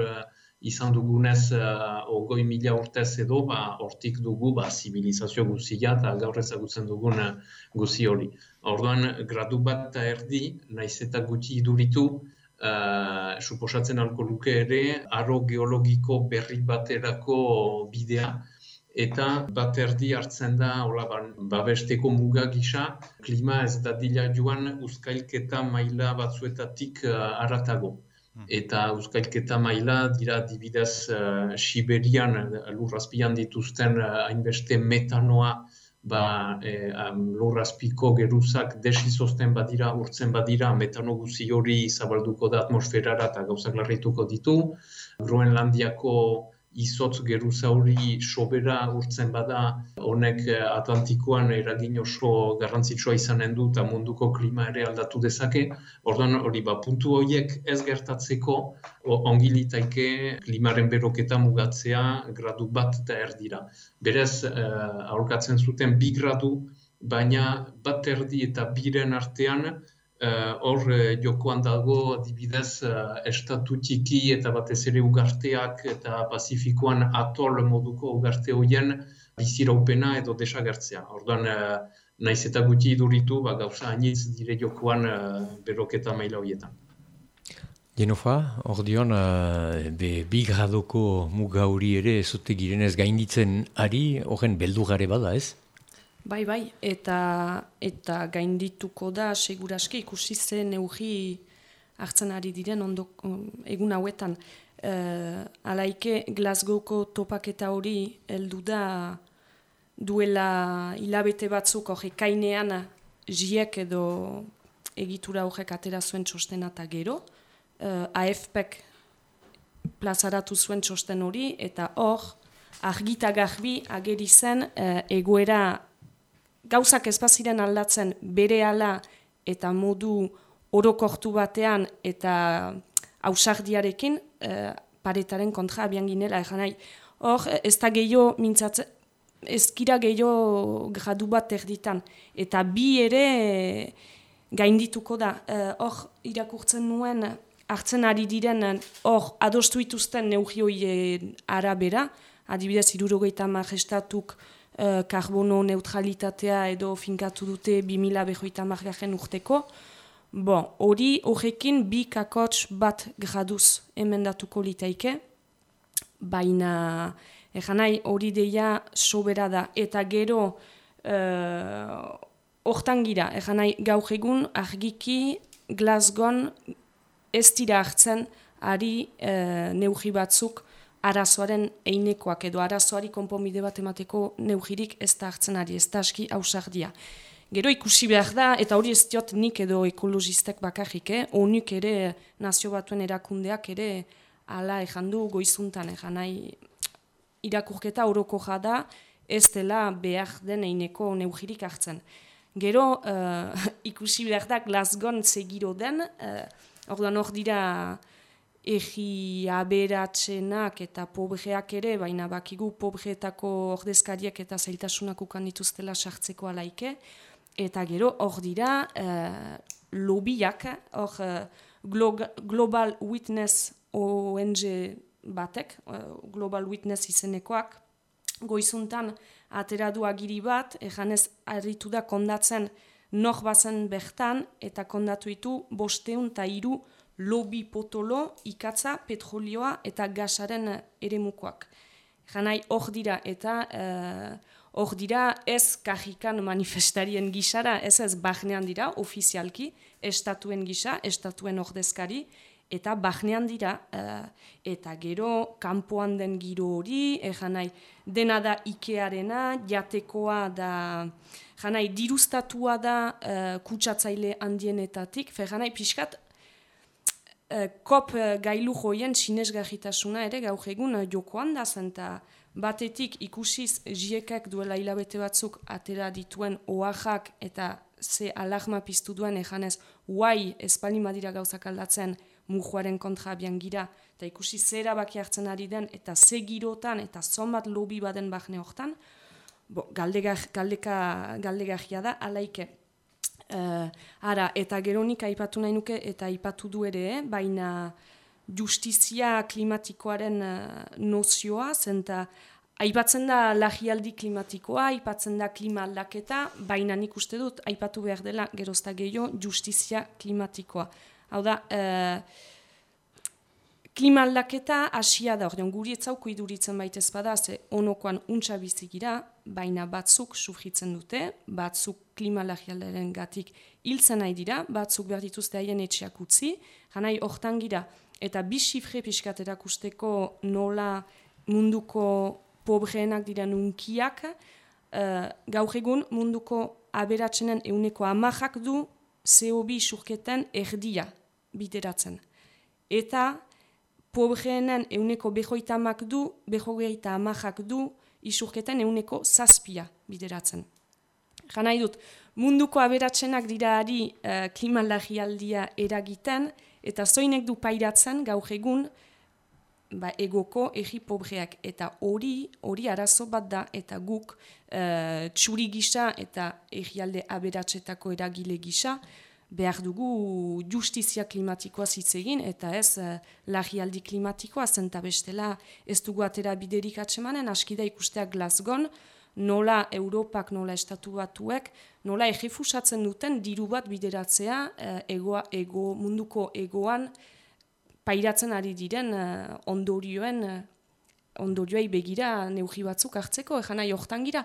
izan dugunez uh, ogoi mila urtez edo, ba, hortik dugu ba, zibilizazio guzia eta gaur ezagutzen dugun uh, guzi hori. Orduan, gradu bat eta erdi, naiz eta gutxi iduritu, uh, suposatzen alko luke ere, aro geologiko berri baterako bidea, eta bat erdi hartzen da, hola, babesteko muga gisa, klima ez da dila joan uzkailketa maila batzuetatik uh, aratago. Hmm. eta euskailketa maila dira dibidez uh, Siberian uh, lurrazpian dituzten uh, hainbeste metanoa ba, eh, lurrazpiko geruzak desizozten badira, urtzen badira, metano guzi hori zabalduko da atmosferara eta gauzak larrituko ditu. Groenlandiako izotz geruza hori sobera urtzen bada honek eh, Atlantikoan eragin oso garrantzitsua izanen du eta munduko klima ere aldatu dezake. Orduan hori ba, puntu horiek ez gertatzeko ongi litaike klimaren beroketa mugatzea gradu bat eta erdira. Berez eh, aurkatzen zuten bi gradu, baina bat erdi eta biren artean hor uh, jokoan dago adibidez uh, estatu txiki eta batez ere ugarteak eta Pazifikoan atol moduko ugarte horien biziraupena edo desagertzea. Orduan, uh, naiz eta gutxi iduritu, ba, gauza hainitz dire jokoan uh, beroketa maila horietan. Jenofa, hor dion, uh, be, bi gradoko muga hori ere zute girenez gainditzen ari, horren beldu gare bada ez? Bai, bai, eta, eta gaindituko da, seguraski ikusi zen neugi hartzen ari diren ondo, egun hauetan. Uh, alaike Glasgowko topaketa hori heldu da duela hilabete batzuk hori kainean jiek edo egitura horrek atera zuen txostena eta gero. Uh, AFPek plazaratu zuen txosten hori eta hor argita garbi ageri zen uh, egoera gauzak ez baziren aldatzen bere ala eta modu orokortu batean eta hausardiarekin e, paretaren kontra abian ginela. Egan nahi, hor ez da gehiago mintzatzen, ez kira gehiago gradu bat erditan. Eta bi ere gaindituko da. Eh, hor irakurtzen nuen hartzen ari diren hor adostu ituzten neugioi arabera, adibidez irurogeita magestatuk uh, karbono neutralitatea edo finkatu dute 2000 behoita urteko. Bon, hori horrekin bi kakotx bat graduz emendatuko litaike, baina nahi hori deia sobera da. Eta gero, uh, hortan gira, nahi gaur egun argiki Glasgow ez dira hartzen ari uh, batzuk arazoaren einekoak edo arazoari konponbide bat emateko neugirik ez da hartzen ari, ez da aski hausardia. Gero ikusi behar da, eta hori ez diot nik edo ekologistek bakarrik, eh? onik ere nazio batuen erakundeak ere ala ejandu goizuntan, ejan nahi irakurketa oroko da ez dela behar den eineko neugirik hartzen. Gero uh, <laughs> ikusi behar da Glasgow segiro den, uh, orduan hor dira egi aberatzenak eta pobreak ere, baina bakigu pobreetako ordezkariak eta zailtasunak ukan dituztela sartzeko alaike. Eta gero, hor dira, uh, lobiak, hor uh, Global Witness ONG batek, uh, Global Witness izenekoak, goizuntan atera du agiri bat, eganez harritu da kondatzen nor bazen bertan, eta kondatu ditu bosteun eta iru lobi potolo, ikatza, petrolioa eta gasaren eremukoak. Janai hor dira eta uh, hor dira ez kajikan manifestarien gisara, ez ez bahnean dira ofizialki, estatuen gisa, estatuen ordezkari, eta bahnean dira, uh, eta gero kanpoan den giro hori, e, janai dena da ikearena, jatekoa da, janai dirustatua da uh, kutsatzaile handienetatik, fe janai pixkat, kop uh, gailu joien sinesgarritasuna ere gaur egun uh, jokoan da zen, batetik ikusiz jiekak duela hilabete batzuk atera dituen oaxak eta ze alarma piztu duen ejanez guai espalima dira gauzak aldatzen mujuaren kontra abian gira. Eta ikusi zera baki hartzen ari den eta ze girotan eta zonbat lobi baden bahne hortan. Bo, galdeka, galdegahia da alaike ara eta geronik aipatu nahi nuke eta aipatu du ere eh? baina justizia klimatikoaren uh, nozioa, zenta aipatzen da lagialdi klimatikoa, aipatzen da klima aldaketa, baina nik uste dut, aipatu behar dela gerozta gehiago justizia klimatikoa. Hau da, uh, klima aldaketa hasia da, ordean guri etzauko iduritzen baita ezpada, ze onokoan untsa bizigira, baina batzuk sufritzen dute, batzuk klima lagialdaren gatik hiltzen nahi dira, batzuk behar dituzte haien etxeak utzi, janai hortan gira, eta bi xifre pixkat erakusteko nola munduko pobreenak dira nunkiak, uh, gaur egun munduko aberatzenen euneko amajak du CO2 surketen erdia bideratzen. Eta pobreenen euneko behoita amak du, behogeita amajak du isurketen euneko zazpia bideratzen. Gana dut, munduko aberatzenak dira ari uh, klimalagialdia eragiten, eta zoinek du pairatzen gaur egun ba, egoko egi pobreak. Eta hori hori arazo bat da, eta guk uh, txuri gisa eta egialde aberatzetako eragile gisa, behar dugu justizia klimatikoa zitzegin, eta ez uh, lagialdi klimatikoa, zenta bestela ez dugu atera biderik atsemanen, askida ikusteak glasgon, nola Europak, nola Estatu batuek, nola egifusatzen duten diru bat bideratzea eh, egoa, ego, munduko egoan pairatzen ari diren eh, ondorioen ondorioei begira neugi batzuk hartzeko, egan nahi hortan gira.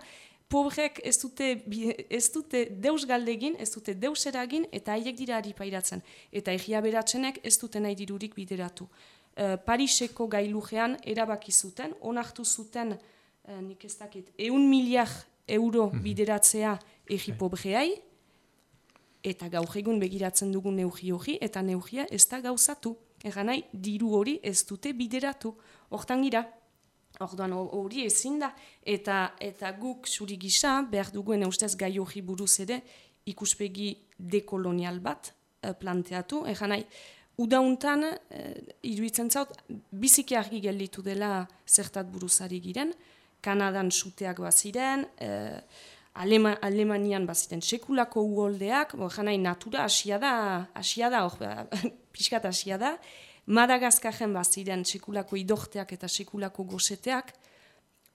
Pobrek ez dute, ez dute deus galdegin, ez dute deus eragin, eta haiek dira ari pairatzen. Eta egia beratzenek ez dute nahi dirurik bideratu. Pariseko gailujean erabaki zuten, onartu zuten Eh, nik ez dakit, eun miliar euro mhm. bideratzea egi pobreai, eta gaur egun begiratzen dugu neugi hori, eta neugia ez da gauzatu. Egan nahi, diru hori ez dute bideratu. Hortan gira, orduan hori ezin da, eta, eta guk zuri gisa, behar duguen eustez gai hori buruz ere, ikuspegi dekolonial bat uh, planteatu. Egan nahi, udauntan, uh, iruditzen zaut, biziki argi gelditu dela zertat buruzari giren, Kanadan suteak baziren, e, Alema, Alemanian baziren sekulako uholdeak, janai natura asia da, asia da, or, <laughs> pixkat asia da, Madagazkaren baziren sekulako idorteak eta sekulako goseteak,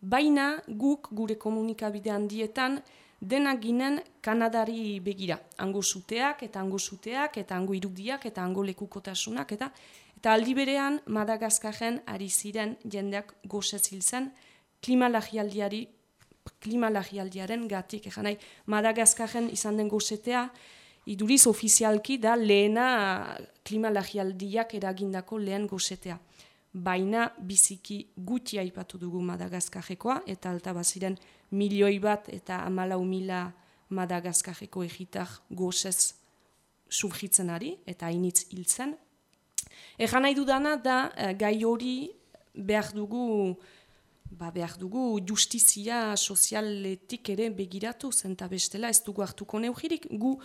baina guk gure komunikabide handietan denak ginen Kanadari begira. Ango suteak eta ango suteak eta ango irudiak eta ango lekukotasunak eta eta aldi berean Madagazkaren ari ziren jendeak gozez hil zen, klimalagialdiari klimalagialdiaren gatik. Egan nahi, Madagazkaren izan den gozetea, iduriz ofizialki da lehena klimalagialdiak eragindako lehen gozetea. Baina biziki guti aipatu dugu Madagazkarekoa, eta alta baziren milioi bat eta amalau mila Madagazkareko egitar gozez surgitzen ari, eta hainitz hiltzen. Egan nahi dudana da eh, gai hori behar dugu ba, behar dugu justizia sozialetik ere begiratu, zenta bestela ez dugu hartuko neugirik, gu,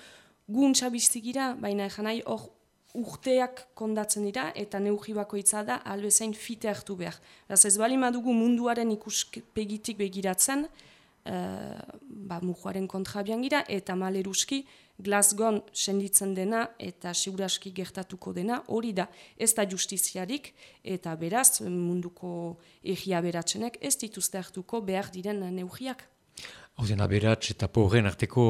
gu untxabiztigira, baina egan nahi hor urteak kondatzen dira, eta neugi bakoitza da, albezain fite hartu behar. Eraz ez bali madugu munduaren ikuspegitik begiratzen, uh, ba, mujoaren kontra gira, eta maleruski, Glasgow senditzen dena eta seguraski gertatuko dena hori da ez da justiziarik eta beraz munduko egia beratzenek ez dituzte hartuko behar diren neugiak. Hauzen aberatz eta porren arteko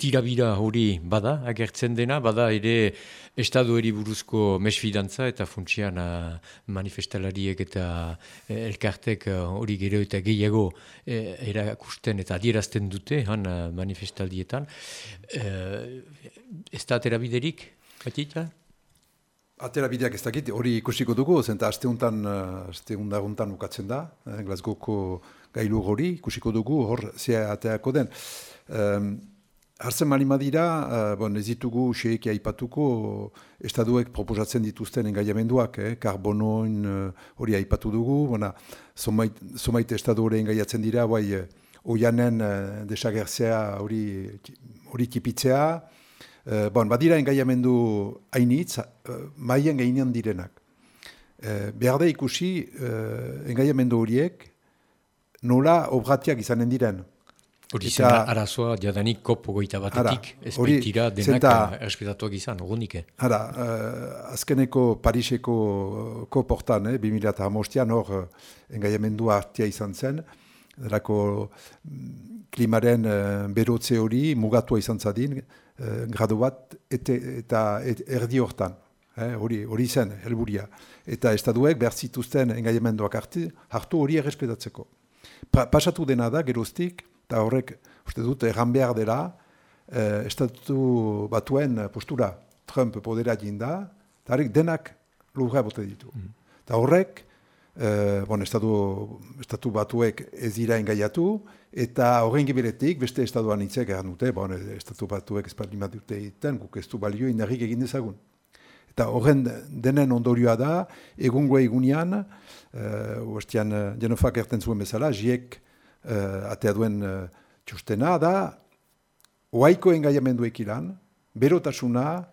tirabira hori bada, agertzen dena, bada ere estadu buruzko mesfidantza eta funtsian uh, manifestalariek eta uh, elkartek hori uh, gero eta gehiago uh, erakusten eta adierazten dute han uh, manifestaldietan. Uh, ez da aterabiderik, batita? Aterabideak ez dakit, hori ikusiko dugu, zenta asteuntan, asteuntan ukatzen da, eh, Glasgowko gailu hori, ikusiko dugu, hor zea ateako den. Um, Hartzen mali madira, uh, bon, ez ditugu xeik aipatuko estaduek proposatzen dituzten engaiamenduak, eh? karbonoin uh, hori aipatu dugu, bona, somait, somait estadu hori engaiatzen dira, bai, uh, oianen uh, desagertzea hori, hori kipitzea, uh, bon, badira engaiamendu hainitz, uh, maien gainean direnak. Uh, behar da ikusi uh, engaiamendu horiek nola obratiak izanen diren. Hori zen arazoa jadanik kopo goita batetik, ez baitira denak errespetatuak izan, ogunik. Hara, uh, azkeneko Pariseko koportan, eh, 2008an hor uh, engaiamendua hartia izan zen, erako mm, klimaren uh, berotze hori mugatua izan zadin, uh, gradu bat ete, eta et, erdi hortan. hori, hori zen, helburia. Eta estaduek behar zituzten engaiamenduak hartu hori errespetatzeko. Pa, pasatu dena da, geroztik, eta horrek, uste dut, erran behar dela, eh, estatu batuen postura Trump podera jinda, eta horrek denak lurra bote ditu. Mm. Eta horrek, eh, bon, estatu, estatu batuek ez dira engaiatu, eta horren giberetik, beste estatuan hitzek erran dute, bon, estatu batuek ez dute egiten, guk ez du balio inarrik egin dezagun. Eta horren denen ondorioa da, egungo egunean, uh, uestian, uh, jenofak erten zuen bezala, jiek atea duen uh, txustena da, oaiko engaiamendu ekilan, berotasuna,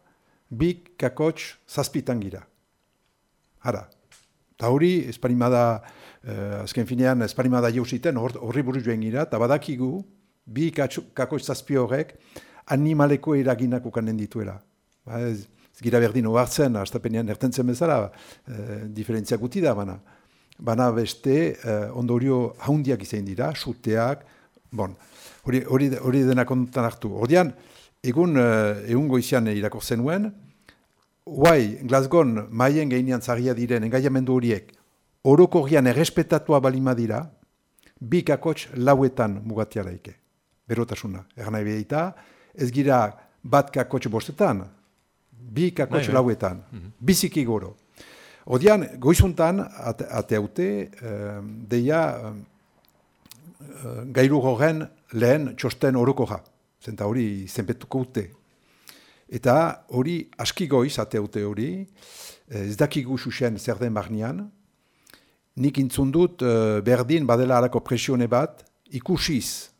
bik kakots zazpitan gira. Hara, eta hori, esparimada, uh, azken finean, esparimada jauziten, horri buruz joan gira, eta badakigu, bi kakots zazpi horrek, animaleko eraginak ukanen dituela. Ba, ez, ez gira berdin oartzen, astapenean ertentzen bezala, uh, diferentziak guti da, baina bana beste uh, ondorio haundiak izan dira, suteak, bon, hori, hori, hori dena kontan hartu. Hordian, egun, uh, egun goizian irakortzen nuen, guai, Glasgow maien gainean zagia diren engaiamendu horiek, orokorrian errespetatua balima dira, bi kakots lauetan mugatia laike. Berotasuna, egan nahi behita, ez gira bat kakots bostetan, bi kakots lauetan, mm -hmm. biziki goro. Odian, goizuntan, ateaute, uh, deia uh, gailu horren lehen txosten horoko ja. Zenta hori zenpetuko ute. Eta hori aski goiz ateaute hori, ez dakigu susen zer den marnian, nik intzundut uh, berdin badela harako presione bat, ikusiz,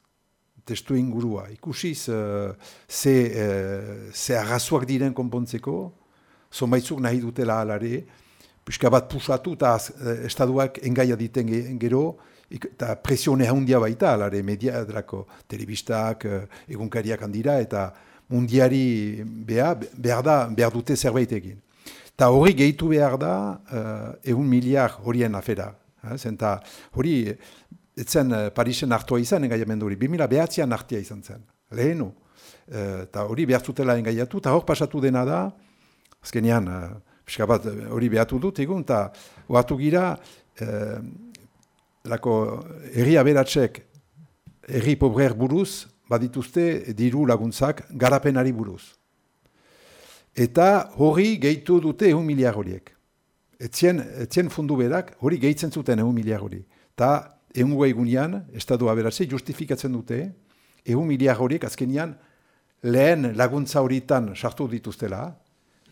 testu ingurua, ikusiz uh, ze, uh, ze arrazuak diren konpontzeko, zonbaitzuk nahi dutela alare, pixka bat pusatu eta eh, estaduak engaia diten gero, eta presione handia baita, alare media edrako telebistak, eh, egunkariak handira, eta mundiari behar, behar, da, behar dute zerbait egin. Eta hori gehitu behar da, uh, egun miliar horien afera. Zenta hori, etzen uh, Parisen hartua izan engaiamendu hori, 2000 behatzean hartia izan zen, lehenu. Eta hori behar zutela engaiatu, eta hor pasatu dena da, azkenean, Piska bat hori behatu dut egun, eta oatu gira, eh, lako erri aberatzek, erri pobrer buruz, badituzte diru laguntzak garapenari buruz. Eta hori gehitu dute egun miliar horiek. Etzien, etzien fundu berak hori gehitzen zuten egun miliar hori. Eta egun egunean, estadu aberatze, justifikatzen dute, egun miliar horiek azkenian lehen laguntza horietan sartu dituztela,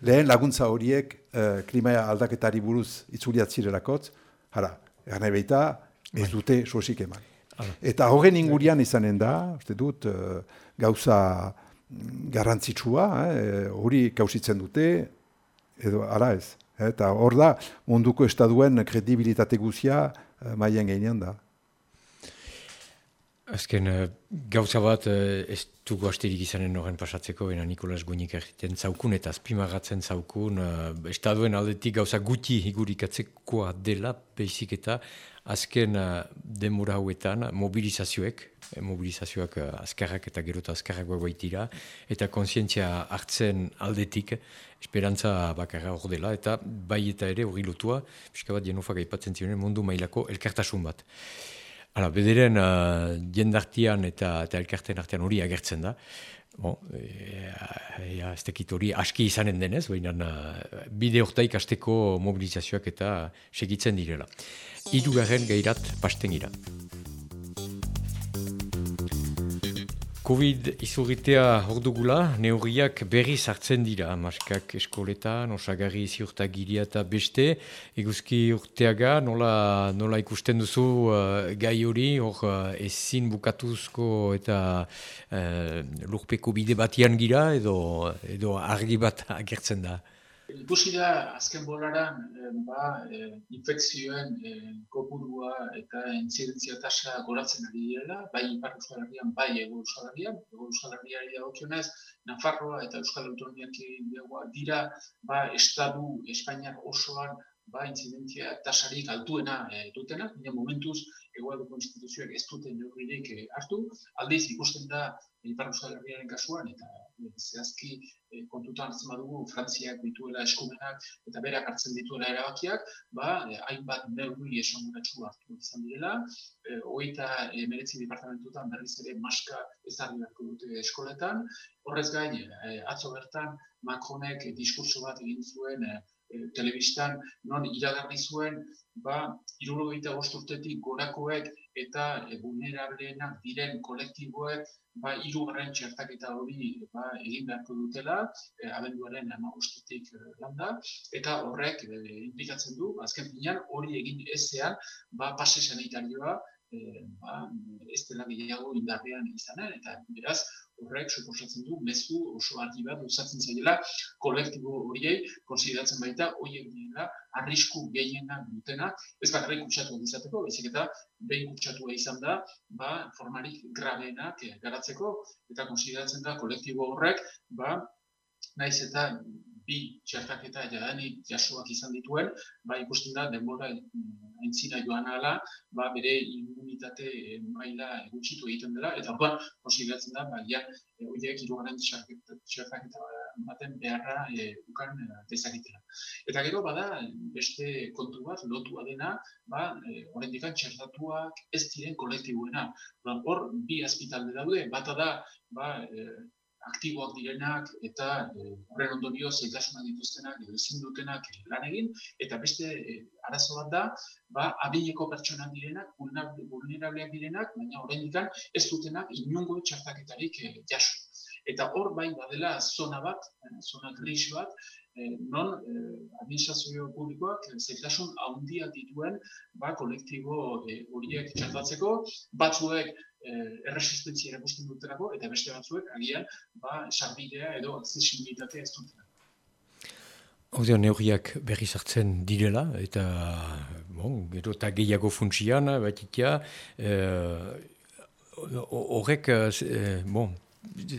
lehen laguntza horiek uh, klima aldaketari buruz itzuliatzirelakotz, hara, gana ebeita, ez bai. dute sosik eman. Eta horren ingurian izanen da, uste dut, uh, gauza mm, garrantzitsua, eh, hori kausitzen dute, edo ara ez. Eta hor da, munduko estaduen kredibilitate guzia uh, maien gainean da. Azken, uh, gauza bat uh, ez dugu asterik izanen horren pasatzeko, ena Nikolas Guinik egiten zaukun eta azpimagatzen zaukun, uh, estaduen aldetik gauza guti higurikatzekoa dela, behizik eta azken uh, demora hauetan mobilizazioek, mobilizazioak uh, azkarrak eta gerota azkarrak baitira, eta konsientzia hartzen aldetik, esperantza bakarra hor dela, eta bai eta ere hori lotua, pixka bat jenofak aipatzen zionen mundu mailako elkartasun bat. Hala, bederen uh, jendartian eta, eta elkarten artean hori agertzen da. Bon, e, e, ez tekit hori aski izanen denez, baina uh, bide hortaik asteko mobilizazioak eta segitzen direla. Idu garen gairat pasten gira. Covid izurritea ordugula, neurriak berri sartzen dira, maskak eskoletan, osagarri ziurta giria eta beste, eguzki urteaga, nola, nola ikusten duzu uh, gai hori, hor uh, ezin bukatuzko eta uh, lurpeko bide batian gira, edo, edo argi bat agertzen da. Ikusi da, azken bolaran, eh, ba, eh, infekzioen eh, kopurua eta intzidentzia tasa goratzen ari direla, bai Ipar Euskal Herrian, bai Ego Euskal Herrian, Ego Euskal Herriari da Nafarroa eta Euskal Autonomiak dira, ba, Estadu, Espainiak osoan, ba, intzidentzia tasarik altuena e, dutena, baina momentuz egoaldeko instituzioak ez duten neurririk e, hartu, aldiz ikusten da Ipar Euskal Herriaren kasuan, eta e, zehazki e, kontutan hartzen badugu Frantziak dituela eskumenak eta berak hartzen dituela erabakiak, ba, e, hainbat neurri esanguratsu hartu izan direla, e, hogeita e, meretzi departamentutan berriz ere maska ezarri beharko dute eskoletan, horrez gain, e, atzo bertan Macronek diskurso bat egin zuen telebistan non iragarri zuen ba irurogeita urtetik gorakoek eta e, vulnerableenak diren kolektiboek ba hirugarren txertaketa hori ba egin beharko dutela e, abenduaren 15etik e, landa. Eta horrek e, implikatzen du azken finean hori egin ezean ba pase sanitarioa e, ba, ez dela gehiago indarrean izanen. Eta beraz horrek suposatzen du mezu oso argi bat usatzen zaiela kolektibo horiei konsideratzen baita horiek direla arrisku gehienak dutenak. Ez bakarrik kutsatu izateko baizik eta behin kutsatua izan da ba formarik grabeenak garatzeko eta konsideratzen da kolektibo horrek ba naiz eta bi txertaketa jadanik jasoak izan dituen, ba, ikusten da, denbora entzina joan ala, ba, bere immunitate eh, maila gutxitu egiten dela, eta orduan, konsideratzen da, ba, ja, e, oideak irugaren txertaketa baten beharra e, ukan dezakitela. Eta gero, bada, beste kontu bat, lotua dena, ba, e, dikan txertatuak ez diren kolektibuena. Hor, bi azpitalde daude, bata da, ba, e, aktiboak direnak eta eh, horren e, ondorio zeitasuna dituztenak edo ezin dutenak lan egin. Eta beste e, arazo bat da ba abineko pertsonak direnak vulnerableak direnak baina oraindik ez dutenak inongo txartaketarik e, jaso. Eta hor bai badela zona bat zona gris bat non administrazio publikoak zeitasun handia dituen ba kolektibo horiek e, txartatzeko batzuek eh, erresistentzia erakusten dutelako, eta beste batzuek, agian, ba, sarbidea edo accesibilitatea ez dutela. Hau neurriak berri sartzen direla, eta bon, gero eta gehiago funtsian, bat eh, horrek, eh, bon,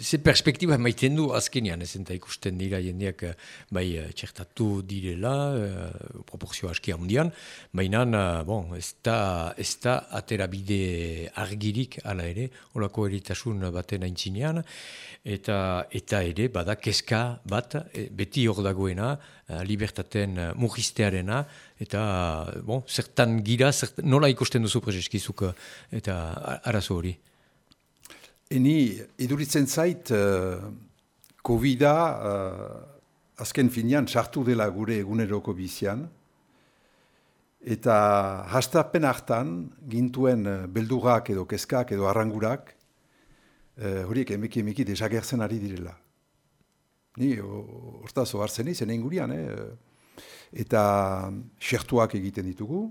ze perspektiba maiten du azkenean, ez eta ikusten dira jendeak eh, bai eh, txertatu direla, uh, proporzio aski handian, baina bon, ez da, ez da aterabide argirik ala ere, holako eritasun baten aintzinean, eta, eta ere bada keska bat, beti hor dagoena, libertaten mugistearena, eta bon, zertan gira, nola ikusten duzu prezeskizuk eta arazo hori? Eni, iduritzen zait, uh, COVID-a uh, azken finean sartu dela gure eguneroko bizian, eta hastapen hartan gintuen uh, beldurak edo kezkak edo arrangurak, uh, horiek emeki emeki desagertzen ari direla. Ni, hortaz ohartzen izan ingurian, eh? eta xertuak egiten ditugu,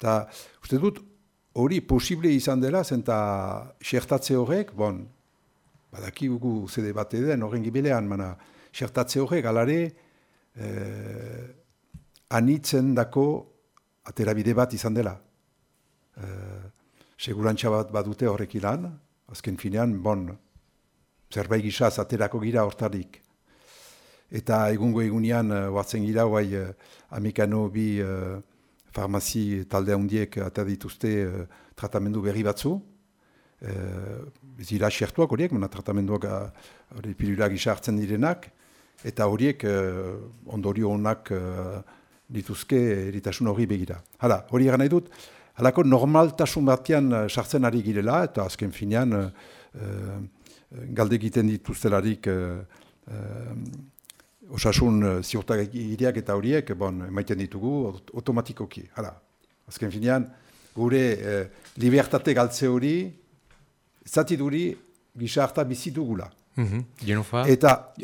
eta uste dut, hori posible izan dela, zenta xertatze horrek, bon, badaki gugu zede bat edo, horren gibilean, mana xertatze horrek, alare, eh, anitzen dako aterabide bat izan dela. Eh, segurantza bat badute horrek ilan, azken finean, bon, zerbait gisa zaterako gira hortarik. Eta egungo egunean, uh, gira, guai, uh, amikano bi uh, farmazi talde handiek eta dituzte uh, tratamendu berri batzu. Uh, zira xertuak horiek, mena tratamenduak uh, pilula gisa hartzen direnak, eta horiek uh, ondorio honak uh, dituzke eritasun hori begira. Hala, hori egan nahi dut, halako normaltasun batean sartzen ari girela, eta azken finean uh, galde egiten dituztelarik uh, osasun uh, ziurtak eta horiek, bon, maiten ditugu otomatikoki. Hala, azken finean, gure uh, libertate galtze hori, zati duri, gisa harta bizitugula. Mm -hmm. Eta...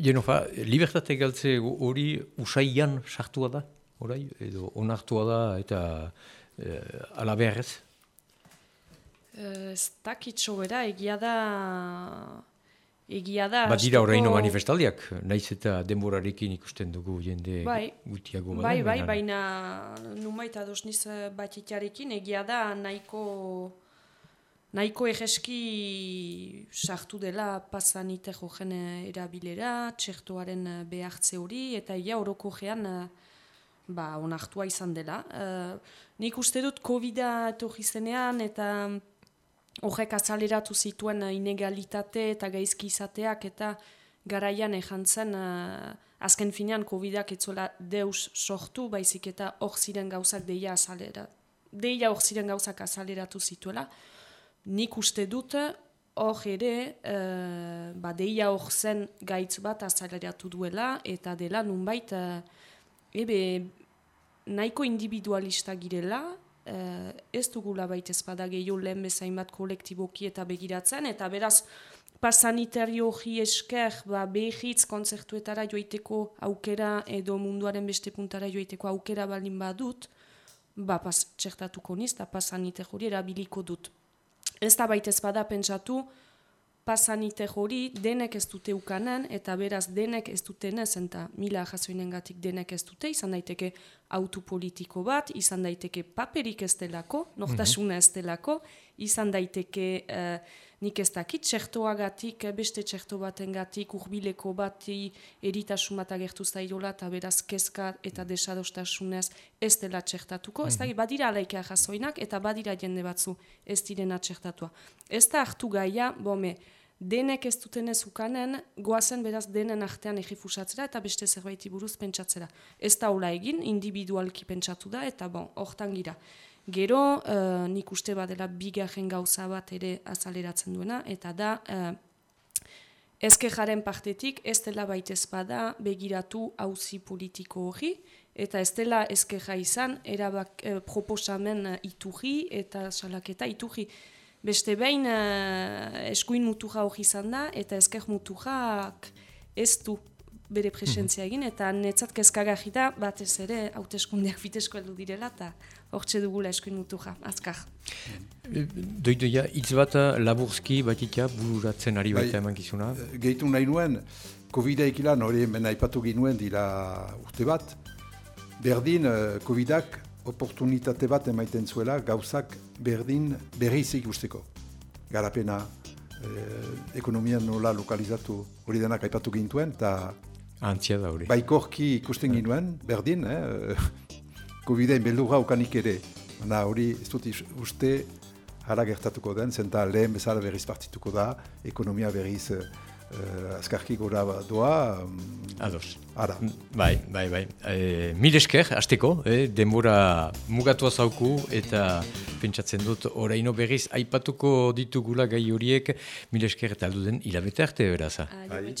Genofa, libertate galtze hori usaian sartua da, orai, edo onartua da, eta uh, ala beharrez? Ez dakitxo era, egia da egia da... Ba dira horreino manifestaldiak, naiz eta denborarekin ikusten dugu jende bai, gutiago Bai, bai, baina numait adosniz eh, batitarekin egia da nahiko nahiko egeski sartu dela pasanite jogen erabilera, txertoaren eh, behartze hori, eta ia horoko gean eh, ba, onartua izan dela. nik uste dut COVID-a etorri zenean eta horrek azaleratu zituen inegalitate eta gaizki izateak eta garaian ezan zen uh, azken finean COVID-ak etzola deus sortu, baizik eta hor ziren gauzak deia azalera. Deia hor ziren gauzak azaleratu zituela. Nik uste dut hor ere, uh, ba deia hor zen gaitz bat azaleratu duela eta dela nunbait uh, ebe nahiko individualista girela, uh, ez dugula baita ezpada gehiago lehen bezain bat kolektiboki eta begiratzen, eta beraz, pasanitario hori esker, ba, behitz konzertuetara joiteko aukera edo munduaren beste puntara joiteko aukera balin badut, ba, pas, txertatuko niz, eta pasanitario hori erabiliko dut. Ez da baita ezpada pentsatu, pasanite hori denek ez dute ukanen, eta beraz denek ez duten ez, eta mila jasoinen gatik denek ez dute, izan daiteke autopolitiko bat, izan daiteke paperik ez delako, nortasuna ez delako, izan daiteke uh, nik ez dakit, txertoagatik, beste txerto baten gatik, urbileko bati eritasun bat agertu zaidola, eta beraz kezka eta desadostasunez ez dela txertatuko. Ez mhm. badira alaikea jasoinak, eta badira jende batzu ez direna txertatua. Ez da hartu gaia, bome, denek ez duten ez ukanen, goazen beraz denen artean egifusatzera eta beste zerbaiti buruz pentsatzera. Ez da hola egin, individualki pentsatu da, eta bon, hortan gira. Gero, uh, nik uste badela bigarren gauza bat ere azaleratzen duena, eta da, uh, ezke jaren partetik, ez dela baitez bada begiratu hauzi politiko hori, eta ez dela ezke izan, erabak, uh, proposamen uh, iturri eta salaketa iturri. Beste behin uh, eskuin mutuja hori izan da, eta ezker mutujak ez du bere presentzia egin, eta netzat kezkagarri da, batez ere, hauteskundeak fitesko heldu direla, eta hortxe dugula eskuin mutuja, azkar. Doidoia, hitz bat laburzki batitia bururatzen ari baita bai, eman gizuna? Gehitu nahi nuen, COVID-a ikilan hori hemen aipatu ginuen dira urte bat, berdin COVID-ak oportunitate bat emaiten zuela gauzak berdin berriz ikusteko. Garapena, eh, ekonomian nola lokalizatu hori denak aipatu gintuen, eta Antzia da hori. Baikorki ikusten ginuen, berdin, eh? COVID-en beldurra ukanik ere. Na hori, ez dut uste, hara gertatuko den, zenta lehen bezala berriz partituko da, ekonomia berriz uh, azkarki gora doa. Um, Ados. Ara. Bai, bai, bai. E, mil esker, azteko, eh, denbora mugatua zauku eta pentsatzen dut oraino berriz aipatuko ditugula gai horiek mil esker eta alduden hilabete arte beraza. Bai.